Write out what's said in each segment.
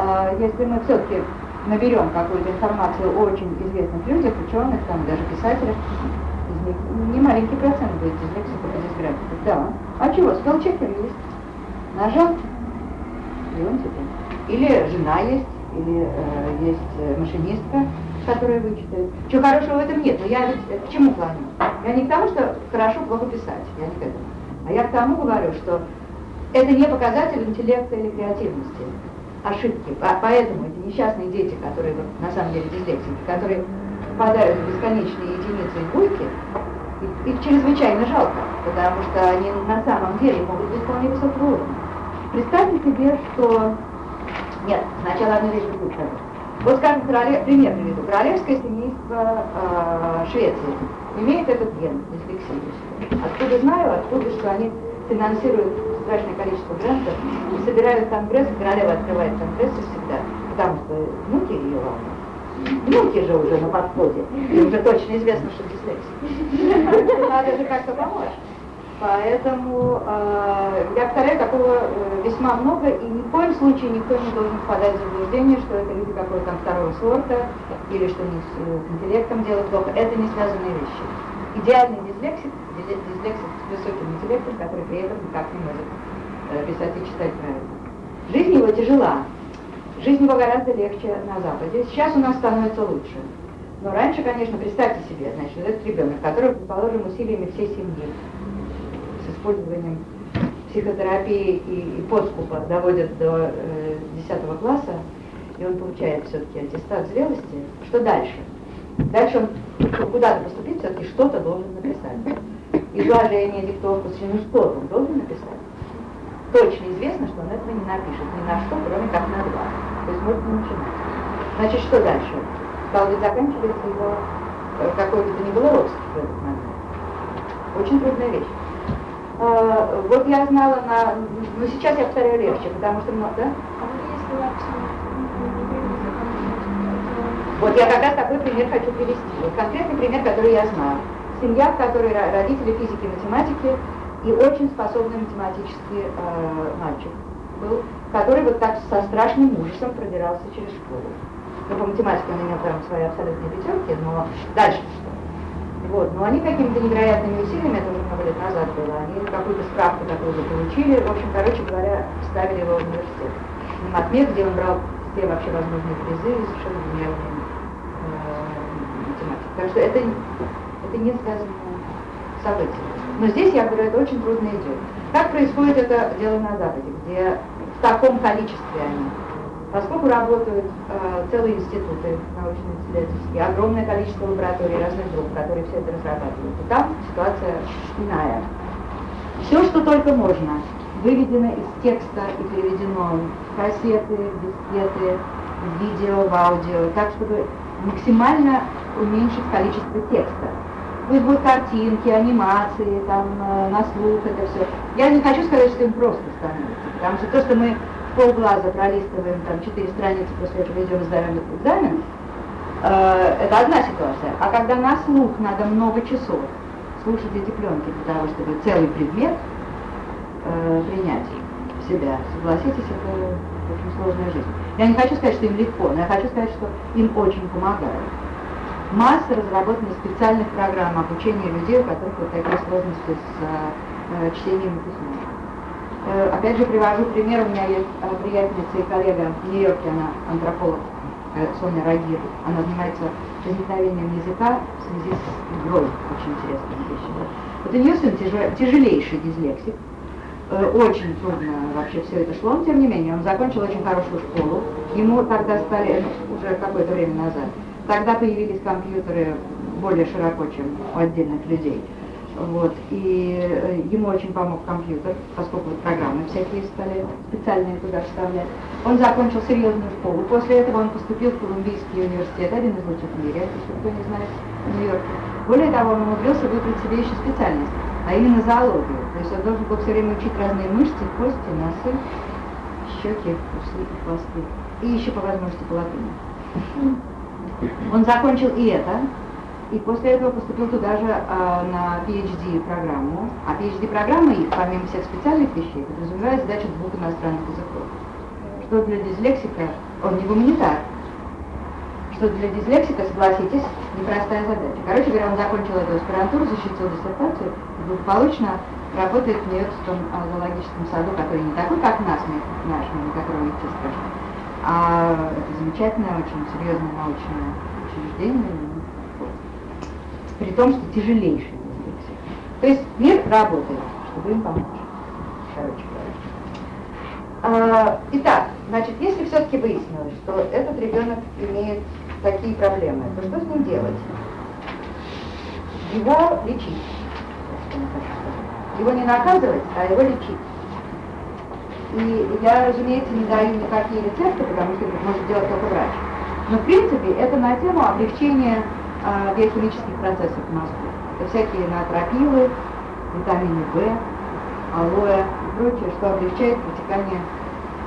а, если мы все-таки наберем какую-то информацию о очень известных людях, ученых, там даже писателях, из них не маленький процент будет дислексика по дисграфике. Да. А чего? Спелчекер есть. Нажал, и он тебе. Или жена есть, или э, есть э, машинистка, которая вычитает. Чего хорошего в этом нет, но я ведь э, к чему клоню? Я не к тому, что хорошо плохо писать, я не к этому. А я к тому говорю, что это не показатель интеллекта или креативности. Ошибки. Поэтому эти несчастные дети, которые на самом деле дислексики, которые попадают в бесконечные единицы и двойки, их, чрезвычайно жалко, потому что они на самом деле могут быть вполне высокого уровня. Представьте себе, что... Нет, сначала одну вещь другую скажу. Вот, скажем, королев... пример приведу. Королевское семейство э, Швеции имеет этот ген, дислексию. Откуда знаю, откуда, что они финансируют страшное количество грантов и собирают конгресс, королева открывает конгрессы всегда, потому что внуки ее волнуют. Внуки же уже на подходе, и уже точно известно, что дислексия. Надо же как-то помочь. Поэтому э, я повторяю, такого э, весьма много, и ни в коем случае никто не должен впадать в заблуждение, что это люди какого-то там второго сорта, или что у них с, э, интеллектом дело плохо. Это не связанные вещи. Идеальный дислексик, дислексик с высоким интеллектом, который при этом никак не может э, писать и читать правильно. Жизнь его тяжела, жизнь его гораздо легче на Западе. Сейчас у нас становится лучше. Но раньше, конечно, представьте себе, значит, этот ребенок, который, предположим, усилиями всей семьи, использованием психотерапии и, и подкупа доводят до э, 10 класса, и он получает все-таки аттестат зрелости, что дальше? Дальше он куда-то поступить, все-таки что-то должен написать. Изложение, диктовку, что он должен написать. Точно известно, что он этого не напишет ни на что, кроме как на два. То есть может не начинать. Значит, что дальше? Стало быть, заканчивается его э, какой бы то ни было родственник в этот момент. Очень трудная вещь. А, вот я знала на... Ну, сейчас я повторяю легче, потому что... Да? Вот я как такой пример хочу привести. Вот конкретный пример, который я знаю. Семья, в которой родители физики и математики, и очень способный математический э, мальчик был, который вот так со страшным ужасом продирался через школу. Ну, по математике он имел там свои абсолютные пятерки, но дальше что? Вот. Но они какими-то невероятными усилиями, это уже много лет назад было, они какую-то справку такую получили, в общем, короче говоря, ставили его в университет. На Матме, где он брал все вообще возможные призы совершенно гениальные. Что это, это не связанное событие. Но здесь, я говорю, это очень трудно идет. Как происходит это дело на Западе, где в таком количестве они Поскольку работают э, целые институты научно-исследовательские, огромное количество лабораторий разных групп, которые все это разрабатывают, и там ситуация иная. Все, что только можно, выведено из текста и переведено в кассеты, дискеты, в видео, в аудио, так, чтобы максимально уменьшить количество текста. Пусть будут картинки, анимации, там, э, на слух, это все. Я не хочу сказать, что им просто становится, потому что то, что мы полглаза пролистываем там четыре страницы, после этого идем сдаем экзамен, э, это одна ситуация. А когда на слух надо много часов слушать эти пленки для того, чтобы целый предмет э, принять в себя, согласитесь, это очень сложная жизнь. Я не хочу сказать, что им легко, но я хочу сказать, что им очень помогает. Масса разработанных специальных программ обучения людей, у которых вот такие сложности с э, чтением и письмом. Э, опять же, привожу пример. У меня есть э, приятельница и коллега в Нью-Йорке, она антрополог э, Соня Рагир. Она занимается возникновением языка в связи с игрой. Очень интересная вещь. Вот у нее сын тяжелейший дислексик. Очень трудно вообще все это шло, но тем не менее, он закончил очень хорошую школу. Ему тогда стали, уже какое-то время назад, тогда появились компьютеры более широко, чем у отдельных людей. Вот, и э, ему очень помог компьютер, поскольку программы всякие стали специальные туда вставлять. Он закончил серьезную школу. После этого он поступил в Колумбийский университет, один из лучших в мире, если кто не знает, в Нью-Йорке. Более того, он умудрился выбрать себе еще специальность, а именно зоологию. То есть он должен был все время учить разные мышцы, кости, носы, щеки, усы и хвосты. И еще по возможности по латыни. Он закончил и это, и после этого поступил туда же а, на PhD-программу. А PhD-программа их, помимо всех специальных вещей, подразумевает сдачу двух иностранных языков. что для дислексика, он не гуманитар, что для дислексика, согласитесь, непростая задача. Короче говоря, он закончил эту аспирантуру, защитил диссертацию и благополучно работает в Нью-Йоркском зоологическом саду, который не такой, как нас, наш, на которого идти страшно, а это замечательное, очень серьезное научное учреждение, при том, что тяжелейшее То есть мир работает, чтобы им помочь, короче говоря. А, итак, значит, если все-таки выяснилось, что этот ребенок имеет такие проблемы, то что с ним делать? Его лечить. Его не наказывать, а его лечить. И я, разумеется, не даю никакие рецепты, потому что это может делать только врач. Но, в принципе, это на тему облегчения а, биохимических процессов в мозгу. Это всякие натропилы, витамины В, алоэ и прочее, что облегчает протекание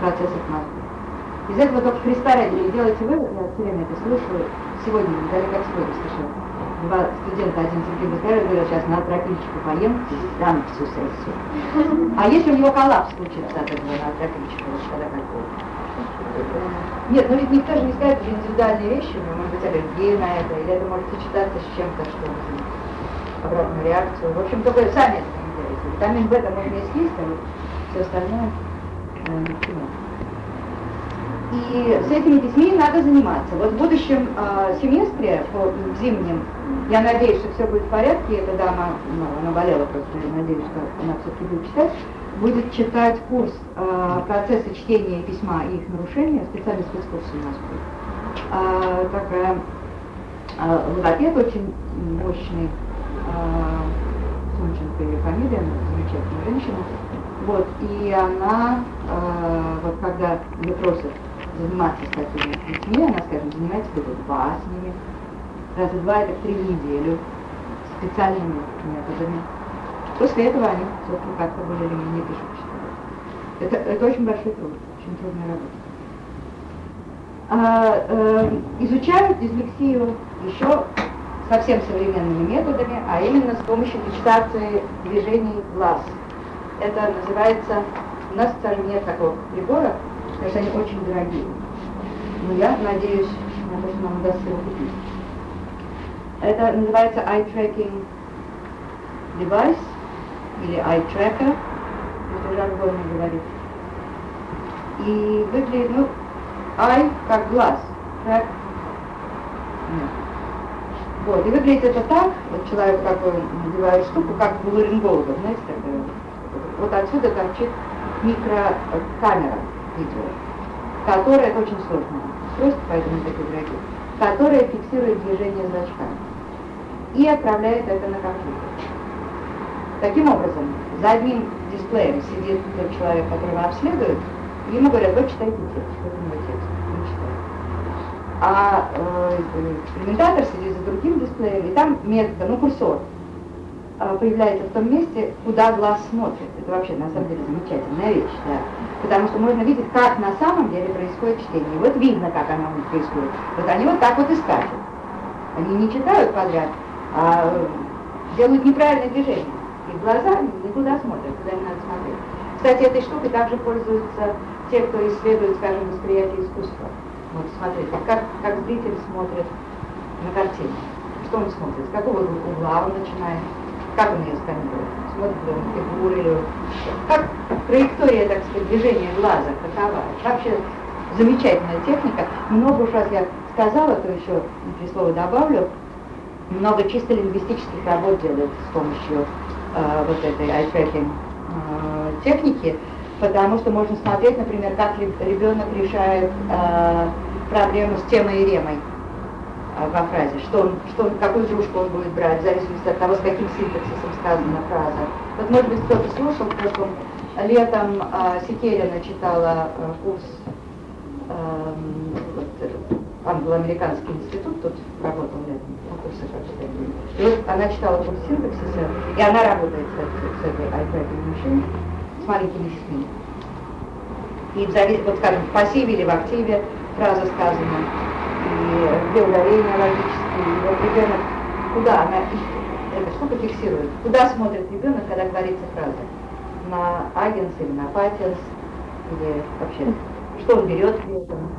процессов мозга. Из этого только Христа ради делайте вывод, я все время это слышу, сегодня, недалеко как сегодня слышал. Два студента, один Сергей Баскарев говорил, сейчас на тропинчику поем, и дам всю сессию. А если у него коллапс случится от этого на тропинчику, тогда какой? Нет, ну ведь никто же не скажет, что индивидуальные вещи, него может быть аллергия на это, или это может сочетаться с чем-то, что обратную реакцию. В общем, только сами это не делаете. Витамин В это можно есть, а вот все остальное э, ничего. И с этими детьми надо заниматься. Вот в будущем э, семестре, по, в зимнем, я надеюсь, что все будет в порядке. Эта дама, ну, она болела просто, я надеюсь, что она все-таки будет читать. Будет читать курс э, процесса чтения письма и их нарушения, специальный спецкурс у нас будет. Э, такая э, логопед очень мощный, э, Сумченко ее фамилия, замечательная женщина. Вот, и она, э, вот когда ее заниматься с такими детьми, она, скажем, занимается года два с ними, раз в два это три в неделю, специальными методами. После этого они, собственно, как-то более или менее пишут. Это, это очень большой труд, очень трудная работа. А, э, изучают дислексию еще совсем современными методами, а именно с помощью фиксации движений глаз. Это называется, у нас, скажем, нет такого прибора, потому что они очень дорогие. Но я надеюсь что нам удастся его купить. Это называется eye tracking device или eye tracker, если жаргонно говорить. И выглядит, ну, eye как глаз, track нет. Вот, и выглядит это так, вот человек такой надевает штуку, как у ларинголога, знаете, такая. Вот отсюда торчит микрокамера видео, которое, очень сложное устройство, поэтому такие дорогие, которое фиксирует движение зрачка и отправляет это на компьютер. Таким образом, за одним дисплеем сидит тот человек, которого обследуют, и ему говорят, вот читайте текст, вот мой текст, не читает. А э, экспериментатор сидит за другим дисплеем, и там метка, ну курсор, появляется в том месте, куда глаз смотрит. Это вообще на самом деле замечательная вещь, да потому что можно видеть, как на самом деле происходит чтение. Вот видно, как оно происходит. Вот они вот так вот и скачут. Они не читают подряд, а делают неправильное движение. И глаза никуда смотрят, куда им надо смотреть. Кстати, этой штукой также пользуются те, кто исследует, скажем, восприятие искусства. Вот смотрите, как, как зритель смотрит на картину. Что он смотрит, с какого угла он начинает, как он ее сканирует? Смотрит он фигуры, или как траектория, так сказать, движения глаза какова? Вообще замечательная техника. Много уж раз я сказала, то еще три слова добавлю. Много чисто лингвистических работ делают с помощью э, вот этой eye-tracking э, техники, потому что можно смотреть, например, как ребенок решает э, проблему с темой и ремой во фразе, что он, что какую дружку он будет брать, в зависимости от того, с каким синтаксисом сказана фраза. Вот, может быть, кто-то слушал в прошлом летом э, Секерина читала э, курс э, вот, англо-американский институт, тут работал летом на курсах И вот она читала курс синтаксиса, и она работает с, с этой iPad машиной, с маленькими детьми. И в завис... вот скажем, в пассиве или в активе фраза сказана, и где ударения логические, вот ребенок, куда она, эта штука фиксирует, куда смотрит ребенок, когда говорится фраза, на агенс или на патенс, или вообще что он берет при этом.